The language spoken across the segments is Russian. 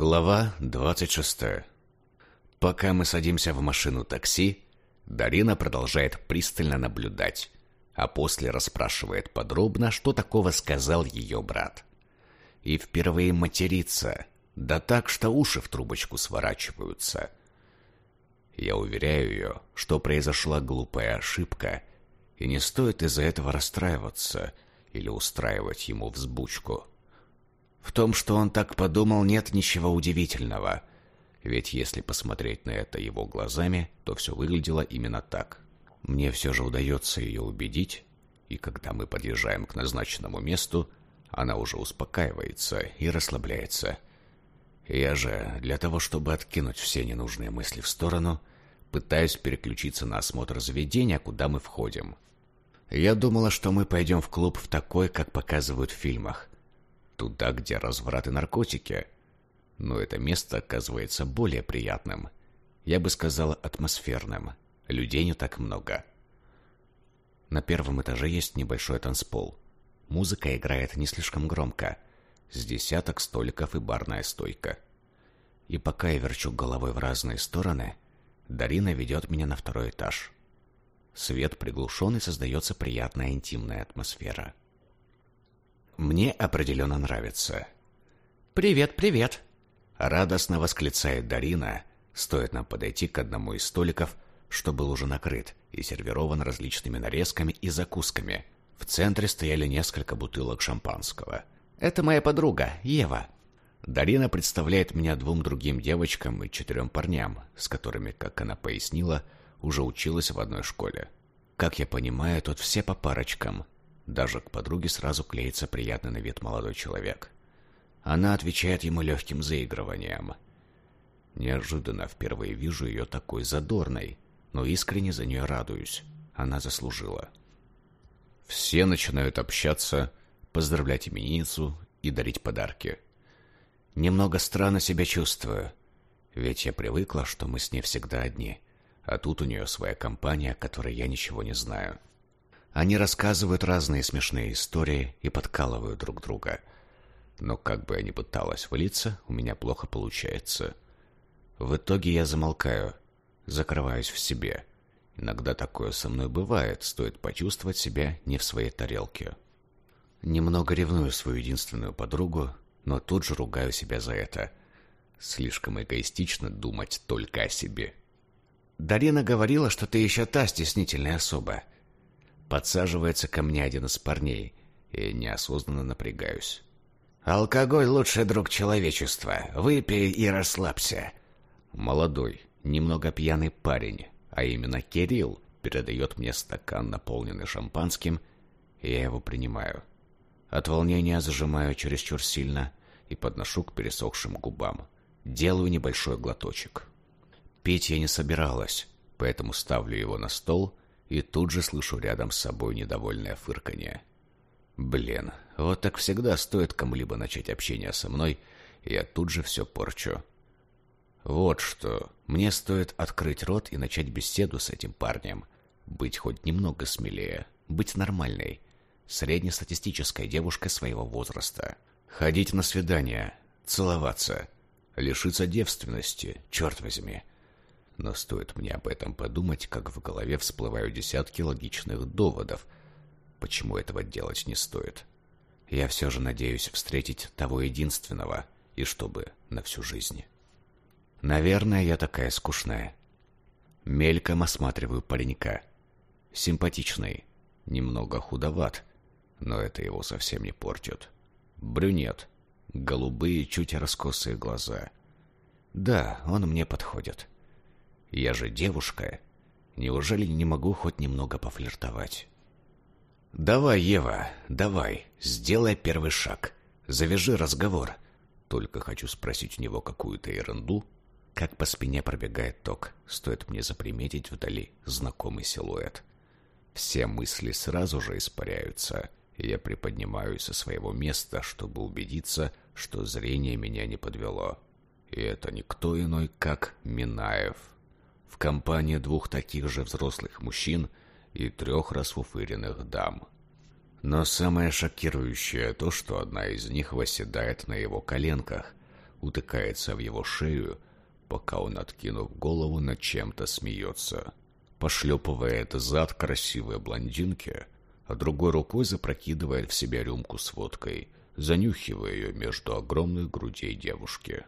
Глава 26. Пока мы садимся в машину такси, Дарина продолжает пристально наблюдать, а после расспрашивает подробно, что такого сказал ее брат. И впервые матерится, да так, что уши в трубочку сворачиваются. Я уверяю ее, что произошла глупая ошибка, и не стоит из-за этого расстраиваться или устраивать ему взбучку. В том, что он так подумал, нет ничего удивительного. Ведь если посмотреть на это его глазами, то все выглядело именно так. Мне все же удается ее убедить, и когда мы подъезжаем к назначенному месту, она уже успокаивается и расслабляется. Я же, для того, чтобы откинуть все ненужные мысли в сторону, пытаюсь переключиться на осмотр заведения, куда мы входим. Я думала, что мы пойдем в клуб в такой, как показывают в фильмах туда, где разврат и наркотики. Но это место оказывается более приятным. Я бы сказала, атмосферным. Людей не так много. На первом этаже есть небольшой танцпол. Музыка играет не слишком громко. С десяток столиков и барная стойка. И пока я верчу головой в разные стороны, Дарина ведет меня на второй этаж. Свет приглушен и создается приятная интимная атмосфера мне определенно нравится. «Привет, привет!» Радостно восклицает Дарина. Стоит нам подойти к одному из столиков, что был уже накрыт и сервирован различными нарезками и закусками. В центре стояли несколько бутылок шампанского. «Это моя подруга, Ева». Дарина представляет меня двум другим девочкам и четырем парням, с которыми, как она пояснила, уже училась в одной школе. Как я понимаю, тут все по парочкам – даже к подруге сразу клеится приятный на вид молодой человек. Она отвечает ему легким заигрыванием. Неожиданно впервые вижу ее такой задорной, но искренне за нее радуюсь. Она заслужила. Все начинают общаться, поздравлять именинницу и дарить подарки. Немного странно себя чувствую, ведь я привыкла, что мы с ней всегда одни, а тут у нее своя компания, о которой я ничего не знаю. Они рассказывают разные смешные истории и подкалывают друг друга. Но как бы я ни пыталась влиться, у меня плохо получается. В итоге я замолкаю, закрываюсь в себе. Иногда такое со мной бывает, стоит почувствовать себя не в своей тарелке. Немного ревную свою единственную подругу, но тут же ругаю себя за это. Слишком эгоистично думать только о себе. Дарина говорила, что ты еще та стеснительная особа. Подсаживается ко мне один из парней, и неосознанно напрягаюсь. «Алкоголь — лучший друг человечества. Выпей и расслабься». Молодой, немного пьяный парень, а именно Кирилл, передает мне стакан, наполненный шампанским, и я его принимаю. От волнения зажимаю чересчур сильно и подношу к пересохшим губам. Делаю небольшой глоточек. Пить я не собиралась, поэтому ставлю его на стол и тут же слышу рядом с собой недовольное фырканье. Блин, вот так всегда стоит кому-либо начать общение со мной, и я тут же все порчу. Вот что, мне стоит открыть рот и начать беседу с этим парнем, быть хоть немного смелее, быть нормальной, среднестатистической девушкой своего возраста, ходить на свидания, целоваться, лишиться девственности, черт возьми. Но стоит мне об этом подумать, как в голове всплывают десятки логичных доводов, почему этого делать не стоит. Я все же надеюсь встретить того единственного, и чтобы на всю жизнь. Наверное, я такая скучная. Мельком осматриваю паренька. Симпатичный, немного худоват, но это его совсем не портит. Брюнет, голубые, чуть раскосые глаза. Да, он мне подходит. Я же девушка. Неужели не могу хоть немного пофлиртовать? Давай, Ева, давай, сделай первый шаг. Завяжи разговор. Только хочу спросить у него какую-то ерунду. Как по спине пробегает ток, стоит мне заприметить вдали знакомый силуэт. Все мысли сразу же испаряются, я приподнимаюсь со своего места, чтобы убедиться, что зрение меня не подвело. И это никто иной, как Минаев в компании двух таких же взрослых мужчин и трех расфуфыренных дам. Но самое шокирующее то, что одна из них восседает на его коленках, утыкается в его шею, пока он, откинув голову, над чем-то смеется. Пошлепывает зад красивой блондинки, а другой рукой запрокидывает в себя рюмку с водкой, занюхивая ее между огромных грудей девушки.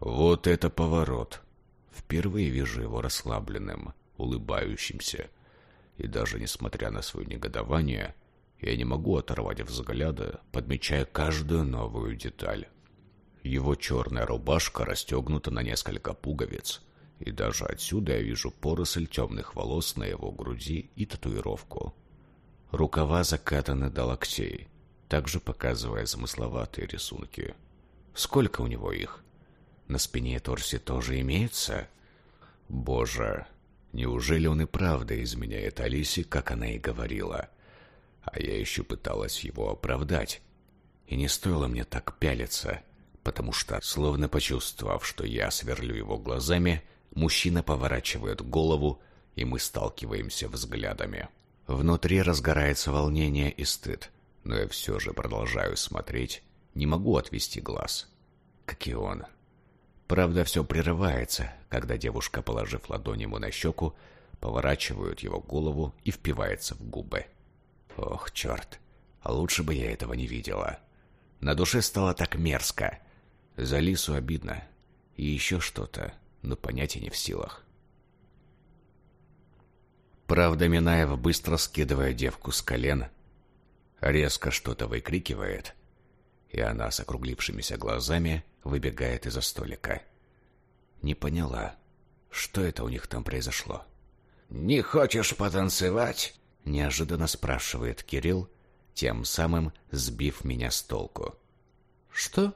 Вот это поворот! Впервые вижу его расслабленным, улыбающимся, и даже несмотря на свое негодование, я не могу оторвать взгляда, подмечая каждую новую деталь. Его черная рубашка расстегнута на несколько пуговиц, и даже отсюда я вижу поросль темных волос на его груди и татуировку. Рукава закатаны до локтей, также показывая замысловатые рисунки. Сколько у него их? На спине торсе тоже имеются? Боже, неужели он и правда изменяет Алисе, как она и говорила? А я еще пыталась его оправдать. И не стоило мне так пялиться — потому что, словно почувствовав, что я сверлю его глазами, мужчина поворачивает голову, и мы сталкиваемся взглядами. Внутри разгорается волнение и стыд, но я все же продолжаю смотреть, не могу отвести глаз. Как и он. Правда, все прерывается, когда девушка, положив ладонь ему на щеку, поворачивает его голову и впивается в губы. Ох, черт, лучше бы я этого не видела. На душе стало так мерзко, за Лису обидно. И еще что-то, но понятия не в силах. Правда, Минаева, быстро скидывая девку с колен, резко что-то выкрикивает, и она с округлившимися глазами выбегает из-за столика. Не поняла, что это у них там произошло. «Не хочешь потанцевать?» — неожиданно спрашивает Кирилл, тем самым сбив меня с толку. «Что?»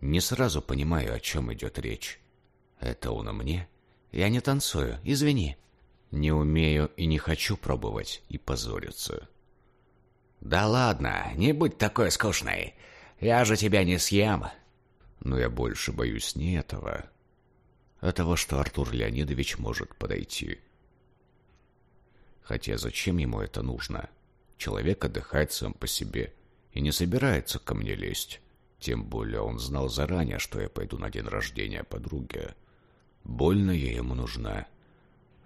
Не сразу понимаю, о чем идет речь. Это он о мне? Я не танцую, извини. Не умею и не хочу пробовать и позориться. Да ладно, не будь такой скучной. Я же тебя не съем. Но я больше боюсь не этого, а того, что Артур Леонидович может подойти. Хотя зачем ему это нужно? Человек отдыхает сам по себе и не собирается ко мне лезть. Тем более он знал заранее, что я пойду на день рождения подруги. Больно я ему нужна.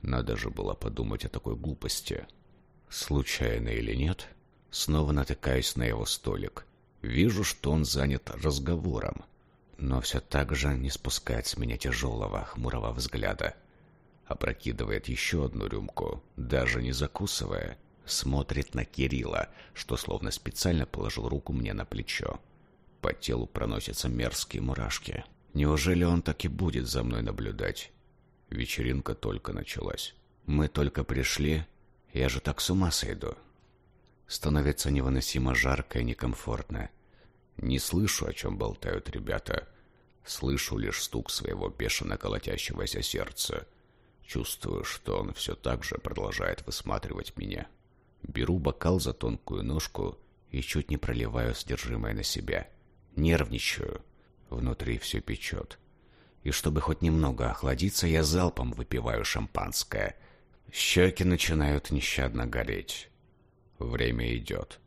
Надо же было подумать о такой глупости. Случайно или нет, снова натыкаюсь на его столик. Вижу, что он занят разговором, но все так же не спускает с меня тяжелого, хмурого взгляда. Опрокидывает еще одну рюмку, даже не закусывая. Смотрит на Кирилла, что словно специально положил руку мне на плечо. По телу проносятся мерзкие мурашки. Неужели он так и будет за мной наблюдать? Вечеринка только началась. Мы только пришли, я же так с ума сойду. Становится невыносимо жарко и некомфортно. Не слышу, о чем болтают ребята. Слышу лишь стук своего бешено колотящегося сердца. Чувствую, что он все так же продолжает высматривать меня. Беру бокал за тонкую ножку и чуть не проливаю содержимое на себя — Нервничаю. Внутри все печет. И чтобы хоть немного охладиться, я залпом выпиваю шампанское. Щеки начинают нещадно гореть. Время идет.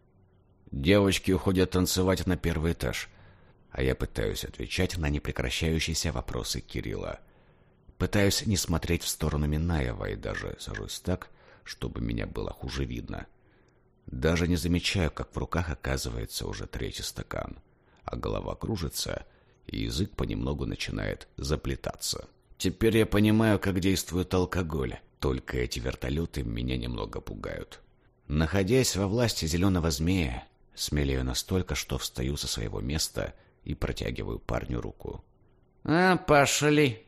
Девочки уходят танцевать на первый этаж, а я пытаюсь отвечать на непрекращающиеся вопросы Кирилла. Пытаюсь не смотреть в сторону Минаева и даже сажусь так, чтобы меня было хуже видно. Даже не замечаю, как в руках оказывается уже третий стакан а голова кружится, и язык понемногу начинает заплетаться. Теперь я понимаю, как действует алкоголь. Только эти вертолеты меня немного пугают. Находясь во власти зеленого змея, смелею настолько, что встаю со своего места и протягиваю парню руку. «А, пошли!»